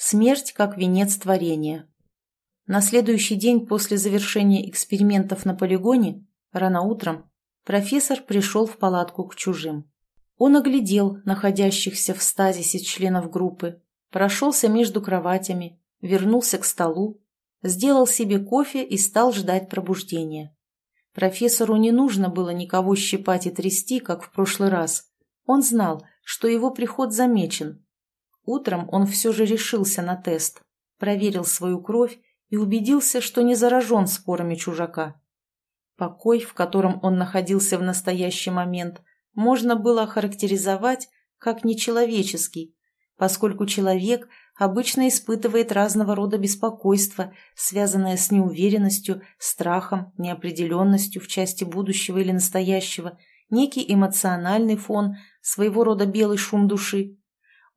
Смерть как венец творения. На следующий день после завершения экспериментов на полигоне, рано утром, профессор пришел в палатку к чужим. Он оглядел находящихся в стазисе членов группы, прошелся между кроватями, вернулся к столу, сделал себе кофе и стал ждать пробуждения. Профессору не нужно было никого щипать и трясти, как в прошлый раз. Он знал, что его приход замечен. Утром он все же решился на тест, проверил свою кровь и убедился, что не заражен спорами чужака. Покой, в котором он находился в настоящий момент, можно было охарактеризовать как нечеловеческий, поскольку человек обычно испытывает разного рода беспокойство, связанное с неуверенностью, страхом, неопределенностью в части будущего или настоящего, некий эмоциональный фон, своего рода белый шум души.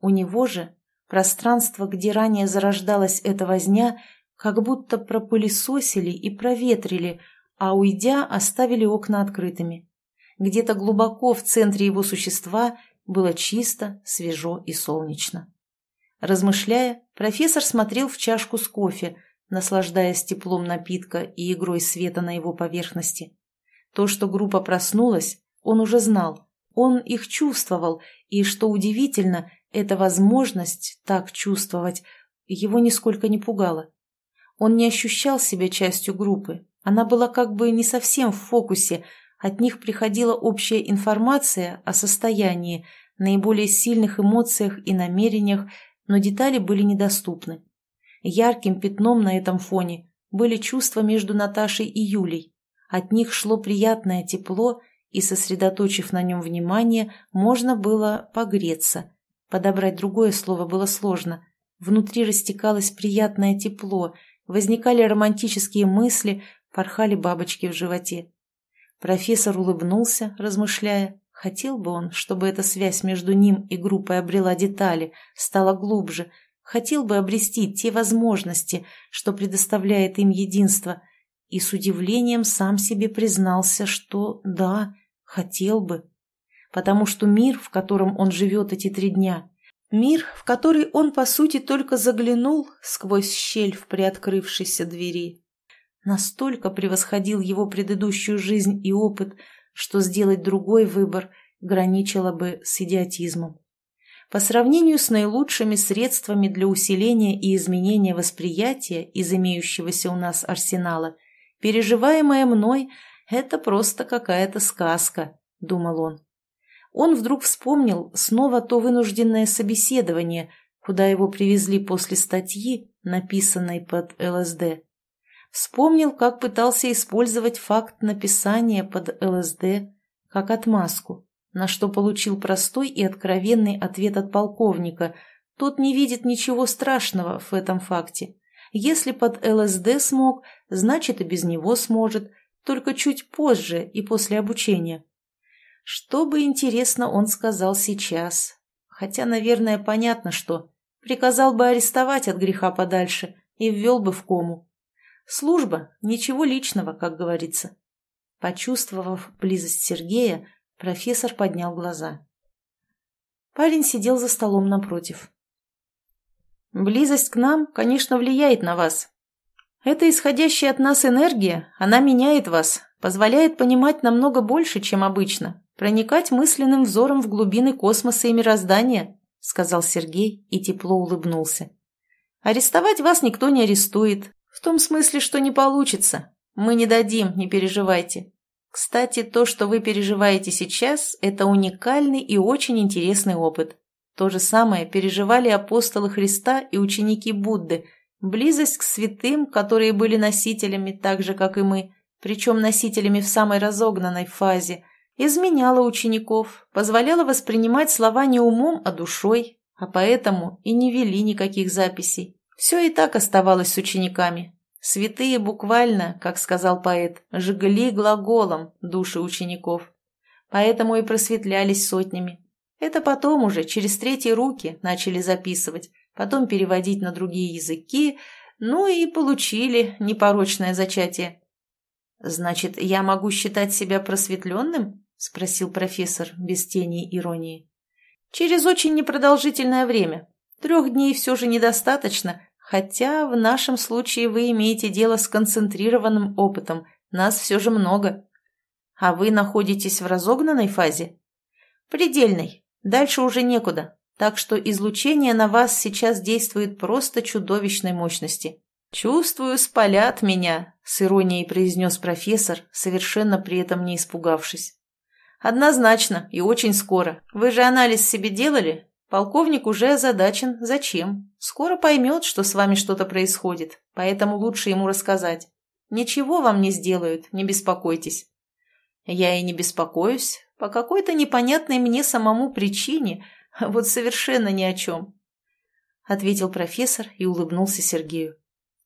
У него же пространство, где ранее зарождалась эта возня, как будто пропылесосили и проветрили, а уйдя, оставили окна открытыми. Где-то глубоко в центре его существа было чисто, свежо и солнечно. Размышляя, профессор смотрел в чашку с кофе, наслаждаясь теплом напитка и игрой света на его поверхности. То, что группа проснулась, он уже знал. Он их чувствовал, и, что удивительно, эта возможность так чувствовать его нисколько не пугала. Он не ощущал себя частью группы, она была как бы не совсем в фокусе, от них приходила общая информация о состоянии, наиболее сильных эмоциях и намерениях, но детали были недоступны. Ярким пятном на этом фоне были чувства между Наташей и Юлей. От них шло приятное тепло, и, сосредоточив на нем внимание, можно было погреться. Подобрать другое слово было сложно. Внутри растекалось приятное тепло, возникали романтические мысли, порхали бабочки в животе. Профессор улыбнулся, размышляя, хотел бы он, чтобы эта связь между ним и группой обрела детали, стала глубже, хотел бы обрести те возможности, что предоставляет им единство, и с удивлением сам себе признался, что да, хотел бы. Потому что мир, в котором он живет эти три дня, мир, в который он, по сути, только заглянул сквозь щель в приоткрывшейся двери, настолько превосходил его предыдущую жизнь и опыт, что сделать другой выбор граничило бы с идиотизмом. По сравнению с наилучшими средствами для усиления и изменения восприятия из имеющегося у нас арсенала, переживаемое мной – это просто какая-то сказка, думал он. Он вдруг вспомнил снова то вынужденное собеседование, куда его привезли после статьи, написанной под ЛСД. Вспомнил, как пытался использовать факт написания под ЛСД как отмазку, на что получил простой и откровенный ответ от полковника. Тот не видит ничего страшного в этом факте. Если под ЛСД смог, значит и без него сможет, только чуть позже и после обучения. Что бы интересно он сказал сейчас? Хотя, наверное, понятно, что. Приказал бы арестовать от греха подальше и ввел бы в кому. Служба – ничего личного, как говорится. Почувствовав близость Сергея, профессор поднял глаза. Парень сидел за столом напротив. «Близость к нам, конечно, влияет на вас. Это исходящая от нас энергия, она меняет вас, позволяет понимать намного больше, чем обычно, проникать мысленным взором в глубины космоса и мироздания», сказал Сергей и тепло улыбнулся. «Арестовать вас никто не арестует, в том смысле, что не получится. Мы не дадим, не переживайте. Кстати, то, что вы переживаете сейчас, это уникальный и очень интересный опыт. То же самое переживали апостолы Христа и ученики Будды. Близость к святым, которые были носителями так же, как и мы, причем носителями в самой разогнанной фазе, изменяла учеников, позволяла воспринимать слова не умом, а душой, а поэтому и не вели никаких записей. Все и так оставалось с учениками. Святые буквально, как сказал поэт, жгли глаголом души учеников. Поэтому и просветлялись сотнями. Это потом уже, через третьи руки, начали записывать, потом переводить на другие языки, ну и получили непорочное зачатие. «Значит, я могу считать себя просветленным?» – спросил профессор без тени иронии. «Через очень непродолжительное время. Трех дней все же недостаточно, хотя в нашем случае вы имеете дело с концентрированным опытом, нас все же много. А вы находитесь в разогнанной фазе? Предельной. Дальше уже некуда. Так что излучение на вас сейчас действует просто чудовищной мощности. «Чувствую, спалят меня», — с иронией произнес профессор, совершенно при этом не испугавшись. «Однозначно и очень скоро. Вы же анализ себе делали? Полковник уже озадачен. Зачем? Скоро поймет, что с вами что-то происходит, поэтому лучше ему рассказать. Ничего вам не сделают, не беспокойтесь». «Я и не беспокоюсь. По какой-то непонятной мне самому причине, вот совершенно ни о чем», — ответил профессор и улыбнулся Сергею.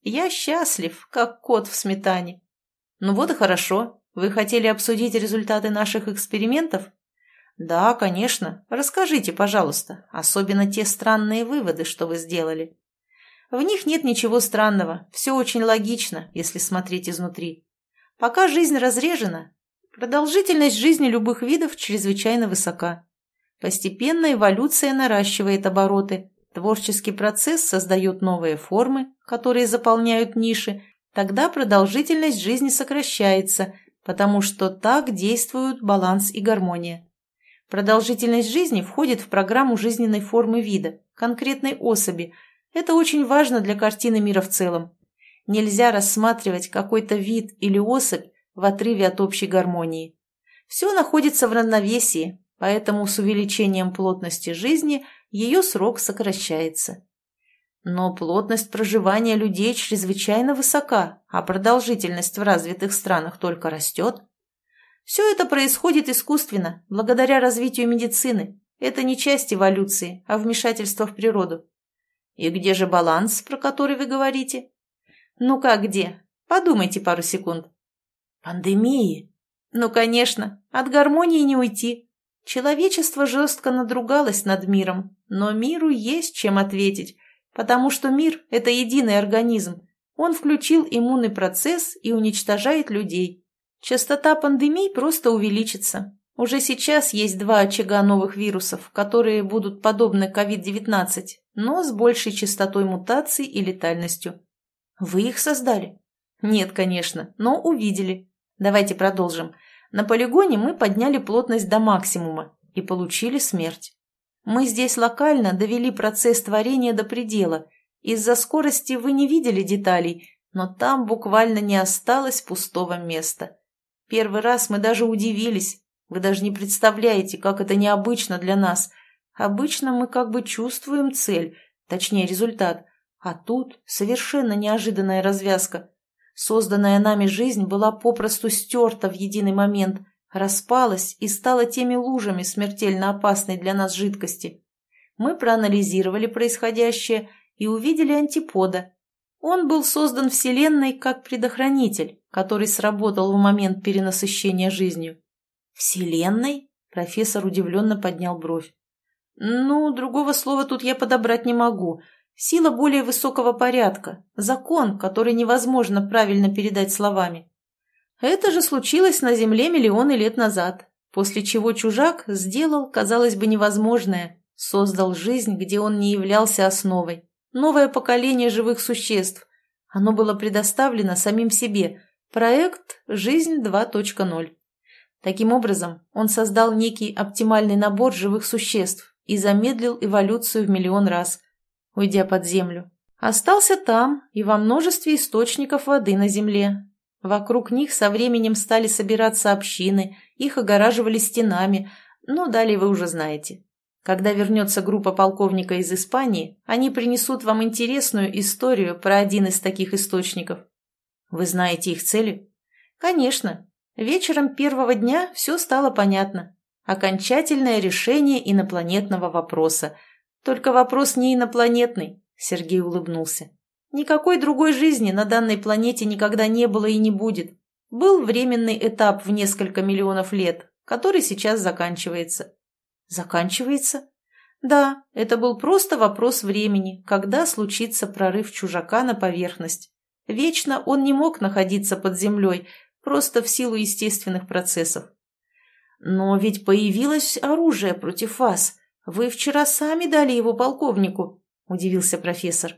Я счастлив, как кот в сметане. Ну вот и хорошо. Вы хотели обсудить результаты наших экспериментов? Да, конечно. Расскажите, пожалуйста, особенно те странные выводы, что вы сделали. В них нет ничего странного, все очень логично, если смотреть изнутри. Пока жизнь разрежена, продолжительность жизни любых видов чрезвычайно высока. Постепенно эволюция наращивает обороты, Творческий процесс создает новые формы, которые заполняют ниши, тогда продолжительность жизни сокращается, потому что так действуют баланс и гармония. Продолжительность жизни входит в программу жизненной формы вида, конкретной особи. Это очень важно для картины мира в целом. Нельзя рассматривать какой-то вид или особь в отрыве от общей гармонии. Все находится в равновесии, поэтому с увеличением плотности жизни ее срок сокращается. Но плотность проживания людей чрезвычайно высока, а продолжительность в развитых странах только растет. Все это происходит искусственно, благодаря развитию медицины. Это не часть эволюции, а вмешательство в природу. И где же баланс, про который вы говорите? Ну как где? Подумайте пару секунд. Пандемии? Ну, конечно, от гармонии не уйти. Человечество жестко надругалось над миром, но миру есть чем ответить, потому что мир – это единый организм. Он включил иммунный процесс и уничтожает людей. Частота пандемий просто увеличится. Уже сейчас есть два очага новых вирусов, которые будут подобны COVID-19, но с большей частотой мутаций и летальностью. Вы их создали? Нет, конечно, но увидели. Давайте продолжим. На полигоне мы подняли плотность до максимума и получили смерть. Мы здесь локально довели процесс творения до предела. Из-за скорости вы не видели деталей, но там буквально не осталось пустого места. Первый раз мы даже удивились. Вы даже не представляете, как это необычно для нас. Обычно мы как бы чувствуем цель, точнее результат, а тут совершенно неожиданная развязка. Созданная нами жизнь была попросту стерта в единый момент, распалась и стала теми лужами смертельно опасной для нас жидкости. Мы проанализировали происходящее и увидели антипода. Он был создан Вселенной как предохранитель, который сработал в момент перенасыщения жизнью. «Вселенной?» – профессор удивленно поднял бровь. «Ну, другого слова тут я подобрать не могу. Сила более высокого порядка, закон, который невозможно правильно передать словами. Это же случилось на Земле миллионы лет назад, после чего чужак сделал, казалось бы, невозможное, создал жизнь, где он не являлся основой. Новое поколение живых существ. Оно было предоставлено самим себе. Проект «Жизнь 2.0». Таким образом, он создал некий оптимальный набор живых существ и замедлил эволюцию в миллион раз – уйдя под землю. Остался там и во множестве источников воды на земле. Вокруг них со временем стали собираться общины, их огораживали стенами, но далее вы уже знаете. Когда вернется группа полковника из Испании, они принесут вам интересную историю про один из таких источников. Вы знаете их цели? Конечно. Вечером первого дня все стало понятно. Окончательное решение инопланетного вопроса – только вопрос не инопланетный, Сергей улыбнулся. Никакой другой жизни на данной планете никогда не было и не будет. Был временный этап в несколько миллионов лет, который сейчас заканчивается. Заканчивается? Да, это был просто вопрос времени, когда случится прорыв чужака на поверхность. Вечно он не мог находиться под землей, просто в силу естественных процессов. Но ведь появилось оружие против вас. Вы вчера сами дали его полковнику. – удивился профессор.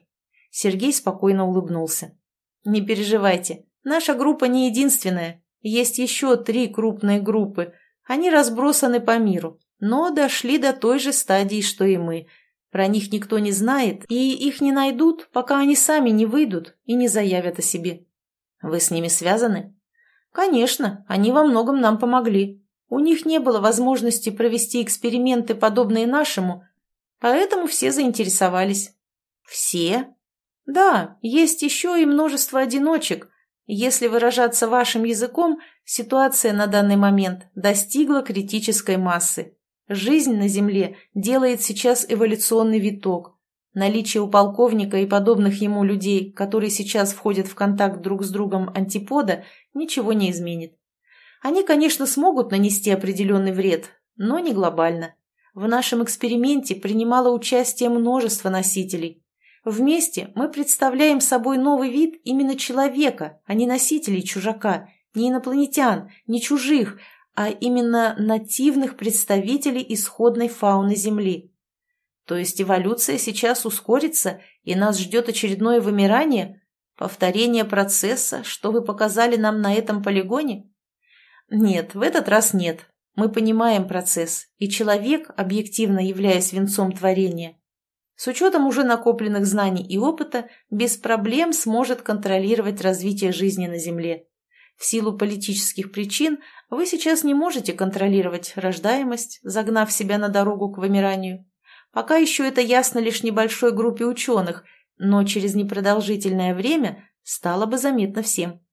Сергей спокойно улыбнулся. «Не переживайте, наша группа не единственная. Есть еще три крупные группы. Они разбросаны по миру, но дошли до той же стадии, что и мы. Про них никто не знает, и их не найдут, пока они сами не выйдут и не заявят о себе. Вы с ними связаны? Конечно, они во многом нам помогли. У них не было возможности провести эксперименты, подобные нашему, поэтому все заинтересовались. Все? Да, есть еще и множество одиночек. Если выражаться вашим языком, ситуация на данный момент достигла критической массы. Жизнь на Земле делает сейчас эволюционный виток. Наличие у полковника и подобных ему людей, которые сейчас входят в контакт друг с другом антипода, ничего не изменит. Они, конечно, смогут нанести определенный вред, но не глобально. В нашем эксперименте принимало участие множество носителей. Вместе мы представляем собой новый вид именно человека, а не носителей чужака, не инопланетян, не чужих, а именно нативных представителей исходной фауны Земли. То есть эволюция сейчас ускорится, и нас ждет очередное вымирание? Повторение процесса, что вы показали нам на этом полигоне? Нет, в этот раз нет. Мы понимаем процесс, и человек, объективно являясь венцом творения, с учетом уже накопленных знаний и опыта, без проблем сможет контролировать развитие жизни на Земле. В силу политических причин вы сейчас не можете контролировать рождаемость, загнав себя на дорогу к вымиранию. Пока еще это ясно лишь небольшой группе ученых, но через непродолжительное время стало бы заметно всем.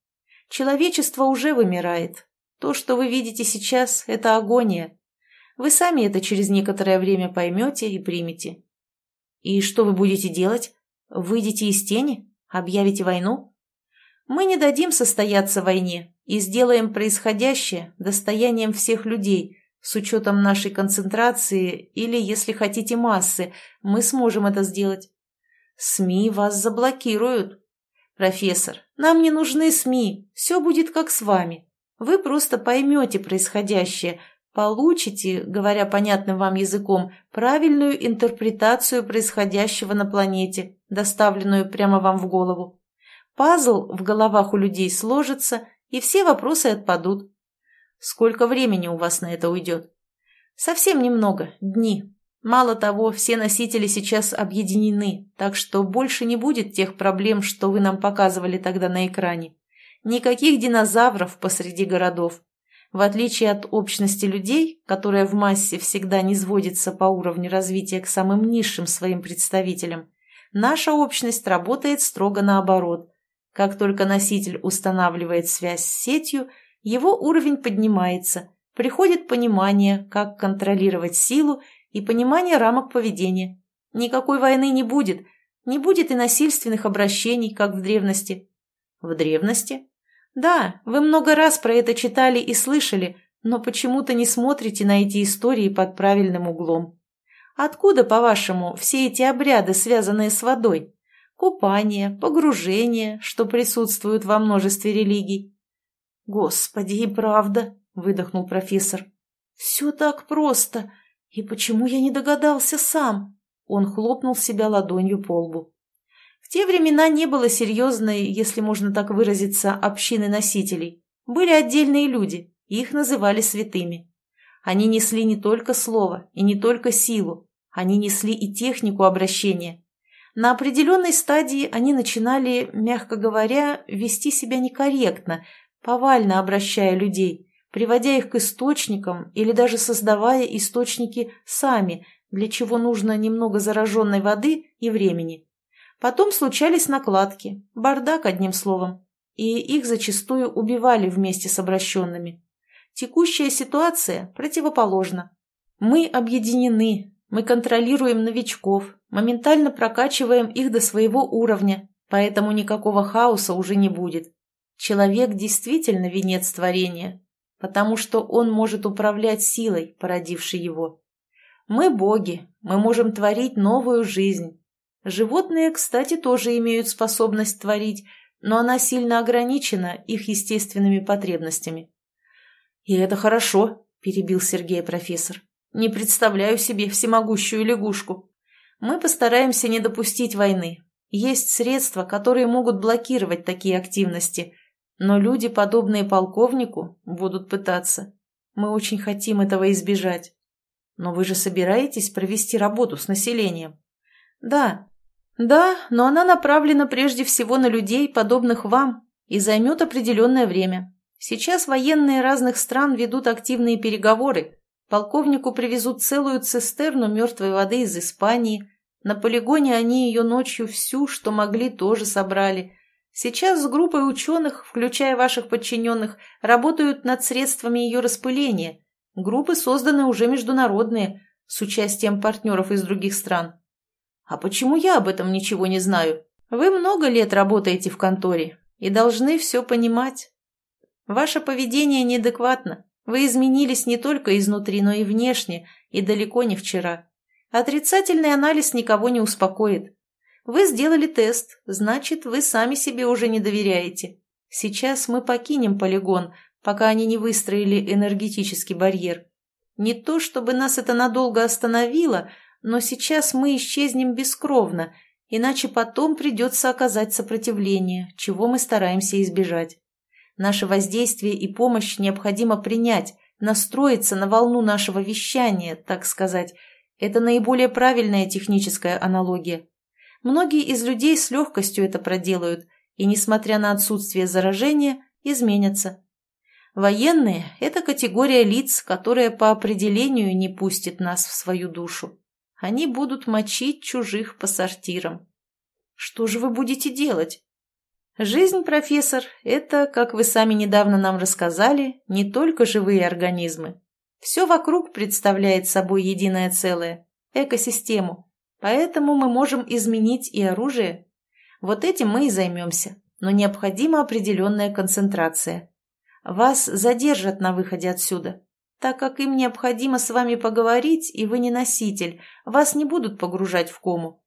Человечество уже вымирает. То, что вы видите сейчас, это агония. Вы сами это через некоторое время поймете и примете. И что вы будете делать? Выйдете из тени? Объявите войну? Мы не дадим состояться войне и сделаем происходящее достоянием всех людей, с учетом нашей концентрации или, если хотите, массы, мы сможем это сделать. СМИ вас заблокируют. Профессор, нам не нужны СМИ, все будет как с вами. Вы просто поймете происходящее, получите, говоря понятным вам языком, правильную интерпретацию происходящего на планете, доставленную прямо вам в голову. Пазл в головах у людей сложится, и все вопросы отпадут. Сколько времени у вас на это уйдет? Совсем немного, дни. Мало того, все носители сейчас объединены, так что больше не будет тех проблем, что вы нам показывали тогда на экране. Никаких динозавров посреди городов. В отличие от общности людей, которая в массе всегда не сводится по уровню развития к самым низшим своим представителям, наша общность работает строго наоборот. Как только носитель устанавливает связь с сетью, его уровень поднимается, приходит понимание, как контролировать силу и понимание рамок поведения. Никакой войны не будет, не будет и насильственных обращений, как в древности. В древности? Да, вы много раз про это читали и слышали, но почему-то не смотрите на эти истории под правильным углом. Откуда, по-вашему, все эти обряды, связанные с водой? купание, погружение, что присутствуют во множестве религий. «Господи, и правда!» — выдохнул профессор. «Все так просто! И почему я не догадался сам?» Он хлопнул себя ладонью по лбу. В те времена не было серьезной, если можно так выразиться, общины носителей. Были отдельные люди, их называли святыми. Они несли не только слово и не только силу, они несли и технику обращения, на определенной стадии они начинали, мягко говоря, вести себя некорректно, повально обращая людей, приводя их к источникам или даже создавая источники сами, для чего нужно немного зараженной воды и времени. Потом случались накладки, бардак одним словом, и их зачастую убивали вместе с обращенными. Текущая ситуация противоположна. Мы объединены, мы контролируем новичков, моментально прокачиваем их до своего уровня, поэтому никакого хаоса уже не будет. Человек действительно венец творения, потому что он может управлять силой, породившей его. Мы боги, мы можем творить новую жизнь. Животные, кстати, тоже имеют способность творить, но она сильно ограничена их естественными потребностями. «И это хорошо», – перебил Сергей профессор. Не представляю себе всемогущую лягушку. Мы постараемся не допустить войны. Есть средства, которые могут блокировать такие активности, но люди, подобные полковнику, будут пытаться. Мы очень хотим этого избежать. Но вы же собираетесь провести работу с населением? Да. Да, но она направлена прежде всего на людей, подобных вам, и займет определенное время. Сейчас военные разных стран ведут активные переговоры. Полковнику привезут целую цистерну мертвой воды из Испании. На полигоне они ее ночью всю, что могли, тоже собрали. Сейчас с группой ученых, включая ваших подчиненных, работают над средствами ее распыления. Группы созданы уже международные, с участием партнеров из других стран. А почему я об этом ничего не знаю? Вы много лет работаете в конторе и должны все понимать. Ваше поведение неадекватно. Вы изменились не только изнутри, но и внешне, и далеко не вчера. Отрицательный анализ никого не успокоит. Вы сделали тест, значит, вы сами себе уже не доверяете. Сейчас мы покинем полигон, пока они не выстроили энергетический барьер. Не то, чтобы нас это надолго остановило, но сейчас мы исчезнем бескровно, иначе потом придется оказать сопротивление, чего мы стараемся избежать. Наше воздействие и помощь необходимо принять, настроиться на волну нашего вещания, так сказать. Это наиболее правильная техническая аналогия. Многие из людей с легкостью это проделают, и, несмотря на отсутствие заражения, изменятся. Военные – это категория лиц, которая по определению не пустит нас в свою душу. Они будут мочить чужих по сортирам. Что же вы будете делать? Жизнь, профессор, это, как вы сами недавно нам рассказали, не только живые организмы. Все вокруг представляет собой единое целое, экосистему. Поэтому мы можем изменить и оружие. Вот этим мы и займемся, но необходима определенная концентрация. Вас задержат на выходе отсюда, так как им необходимо с вами поговорить, и вы не носитель, вас не будут погружать в кому.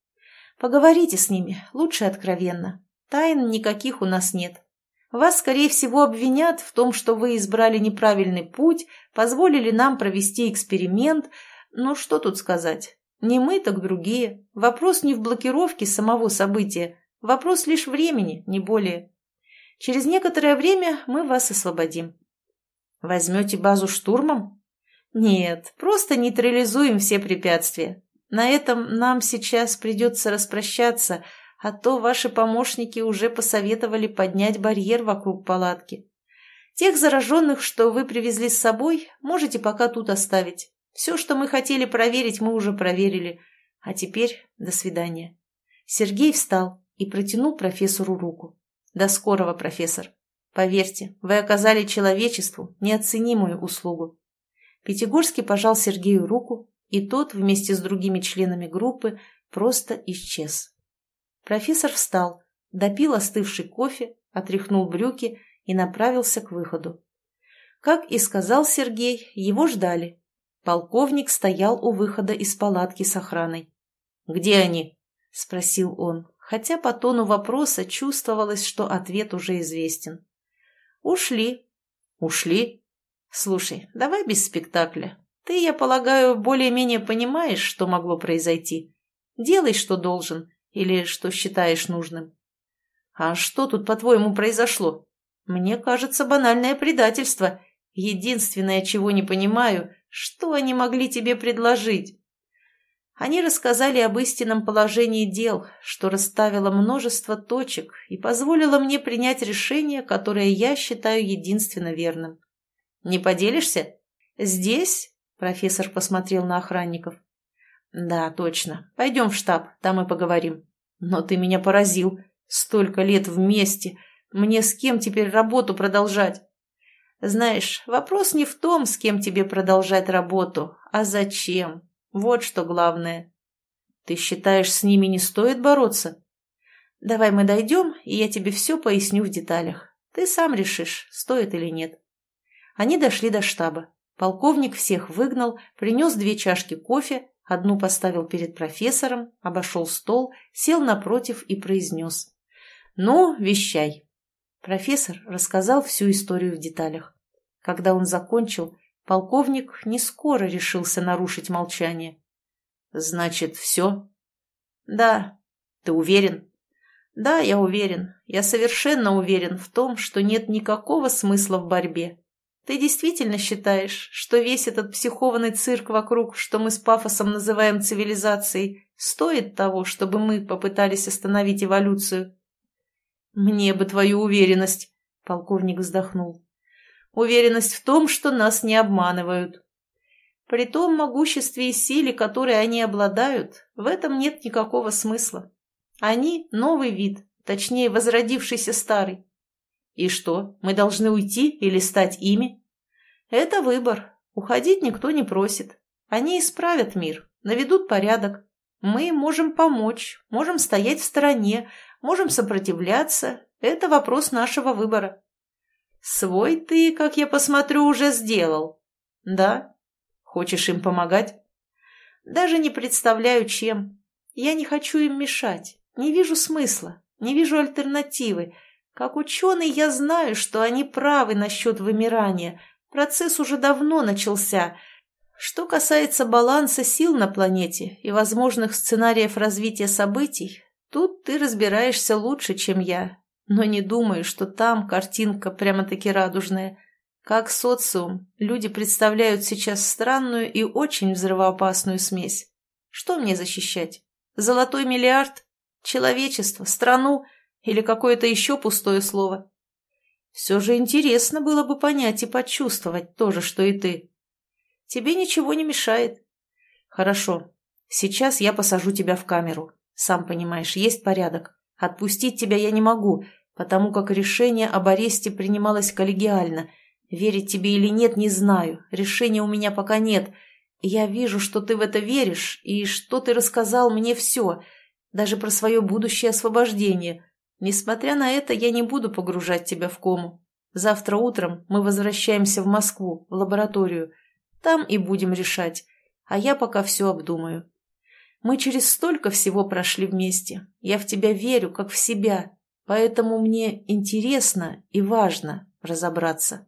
Поговорите с ними, лучше откровенно. Тайн никаких у нас нет. Вас, скорее всего, обвинят в том, что вы избрали неправильный путь, позволили нам провести эксперимент. Ну, что тут сказать? Не мы, так другие. Вопрос не в блокировке самого события. Вопрос лишь времени, не более. Через некоторое время мы вас освободим. Возьмете базу штурмом? Нет, просто нейтрализуем все препятствия. На этом нам сейчас придется распрощаться, а то ваши помощники уже посоветовали поднять барьер вокруг палатки. Тех зараженных, что вы привезли с собой, можете пока тут оставить. Все, что мы хотели проверить, мы уже проверили. А теперь до свидания. Сергей встал и протянул профессору руку. До скорого, профессор. Поверьте, вы оказали человечеству неоценимую услугу. Пятигорский пожал Сергею руку, и тот вместе с другими членами группы просто исчез. Профессор встал, допил остывший кофе, отряхнул брюки и направился к выходу. Как и сказал Сергей, его ждали. Полковник стоял у выхода из палатки с охраной. «Где они?» – спросил он хотя по тону вопроса чувствовалось, что ответ уже известен. «Ушли». «Ушли?» «Слушай, давай без спектакля. Ты, я полагаю, более-менее понимаешь, что могло произойти. Делай, что должен, или что считаешь нужным». «А что тут, по-твоему, произошло?» «Мне кажется, банальное предательство. Единственное, чего не понимаю, что они могли тебе предложить?» Они рассказали об истинном положении дел, что расставило множество точек и позволило мне принять решение, которое я считаю единственно верным. «Не поделишься?» «Здесь?» – профессор посмотрел на охранников. «Да, точно. Пойдем в штаб, там и поговорим. Но ты меня поразил. Столько лет вместе. Мне с кем теперь работу продолжать?» «Знаешь, вопрос не в том, с кем тебе продолжать работу, а зачем. Вот что главное. Ты считаешь, с ними не стоит бороться? Давай мы дойдем, и я тебе все поясню в деталях. Ты сам решишь, стоит или нет. Они дошли до штаба. Полковник всех выгнал, принес две чашки кофе, одну поставил перед профессором, обошел стол, сел напротив и произнес. «Ну, вещай». Профессор рассказал всю историю в деталях. Когда он закончил, Полковник не скоро решился нарушить молчание. «Значит, все?» Да. Ты уверен? Да, я уверен. Я совершенно уверен в том, что нет никакого смысла в борьбе. Ты действительно считаешь, что весь этот психованный цирк вокруг, что мы с пафосом называем цивилизацией, стоит того, чтобы мы попытались остановить эволюцию? Мне бы твою уверенность, полковник вздохнул. Уверенность в том, что нас не обманывают. При том могуществе и силе, которой они обладают, в этом нет никакого смысла. Они – новый вид, точнее, возродившийся старый. И что, мы должны уйти или стать ими? Это выбор. Уходить никто не просит. Они исправят мир, наведут порядок. Мы можем помочь, можем стоять в стороне, можем сопротивляться. Это вопрос нашего выбора. Свой ты, как я посмотрю, уже сделал. Да? Хочешь им помогать? Даже не представляю, чем. Я не хочу им мешать. Не вижу смысла, не вижу альтернативы. Как ученый я знаю, что они правы насчет вымирания. Процесс уже давно начался. Что касается баланса сил на планете и возможных сценариев развития событий, тут ты разбираешься лучше, чем я. Но не думаю, что там картинка прямо-таки радужная. Как социум, люди представляют сейчас странную и очень взрывоопасную смесь. Что мне защищать? Золотой миллиард? человечество, страну или какое-то еще пустое слово. Все же интересно было бы понять и почувствовать то же, что и ты. Тебе ничего не мешает. Хорошо, сейчас я посажу тебя в камеру. Сам понимаешь, есть порядок. Отпустить тебя я не могу, потому как решение об аресте принималось коллегиально. Верить тебе или нет, не знаю. Решения у меня пока нет. Я вижу, что ты в это веришь, и что ты рассказал мне все — даже про свое будущее освобождение. Несмотря на это, я не буду погружать тебя в кому. Завтра утром мы возвращаемся в Москву, в лабораторию. Там и будем решать. А я пока все обдумаю. Мы через столько всего прошли вместе. Я в тебя верю, как в себя. Поэтому мне интересно и важно разобраться.